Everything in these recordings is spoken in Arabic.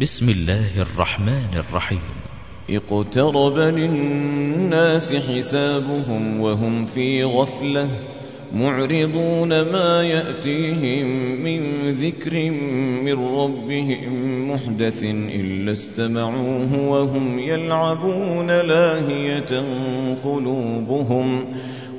بسم الله الرحمن الرحيم. اقترب للناس حسابهم وهم في غفلة معرضون ما يأتيهم من ذكر من ربهم محدث إلا استمعوه وهم يلعبون لاهية قلوبهم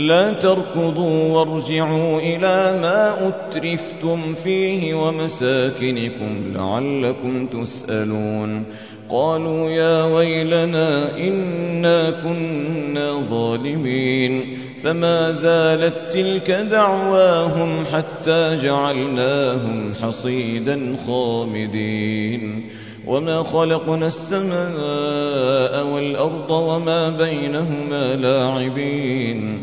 لا تركضوا وارجعوا إلى ما أترفتم فيه ومساكنكم لعلكم تسألون. قالوا يا ويلنا إنا كنا ظالمين. فما زالت تلك دعواهم حتى جعلناهم حصيدا خامدين. وما خلقنا السماء والأرض وما بينهما لاعبين.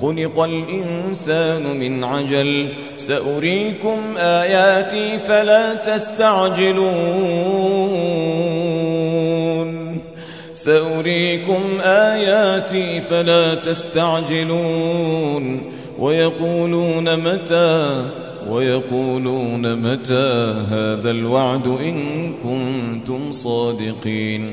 خلق الإنسان من عجل. سأريكم آياتي فلا تستعجلون. سأريكم آياتي فلا تستعجلون. ويقولون متى؟ ويقولون متى هذا الوعد إن كنتم صادقين.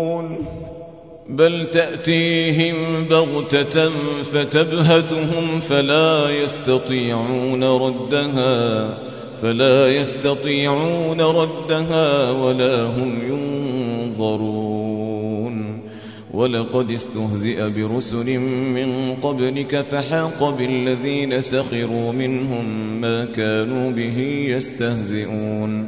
بل تأتيهم بغتة فتبهتهم فلا يستطيعون ردها فلا يستطيعون ردها ولا هم ينظرون. ولقد استهزئ برسل من قبلك فحاق بالذين سخروا منهم ما كانوا به يستهزئون.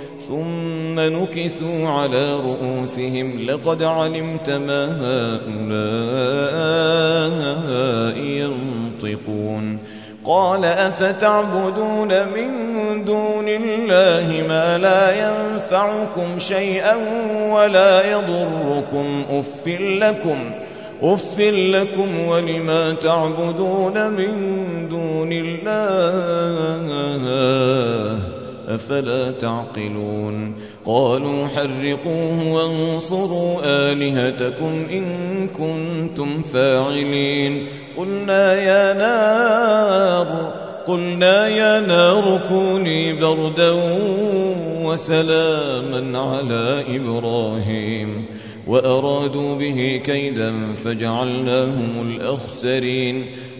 ثم نكسوا على رؤوسهم لقد علمت ما هؤلاء ينطقون. قال أفتعبدون من دون الله ما لا ينفعكم شيئا ولا يضركم؟ أف لكم أف لكم ولما تعبدون من دون الله؟ أفلا تعقلون قالوا حرقوه وانصروا آلهتكم إن كنتم فاعلين قلنا يا نار قلنا يا نار كوني بردا وسلاما على إبراهيم وأرادوا به كيدا فجعلناهم الأخسرين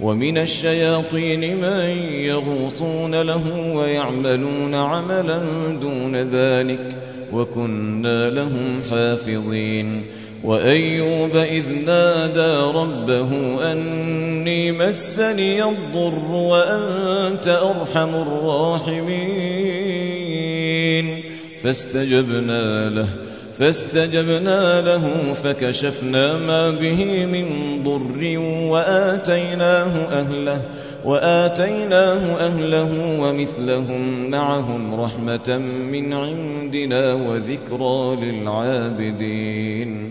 ومن الشياطين من يغوصون له ويعملون عملا دون ذلك وكنا لهم حافظين. وأيوب إذ نادى ربه أني مسني الضر وأنت أرحم الراحمين. فاستجبنا له فاستجبنا له فكشفنا ما به من ضر وآتيناه أهله وآتيناه أهله ومثلهم معهم رحمة من عندنا وذكرى للعابدين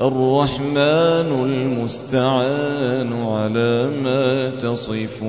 الرحمن المستعان على ما تصفون.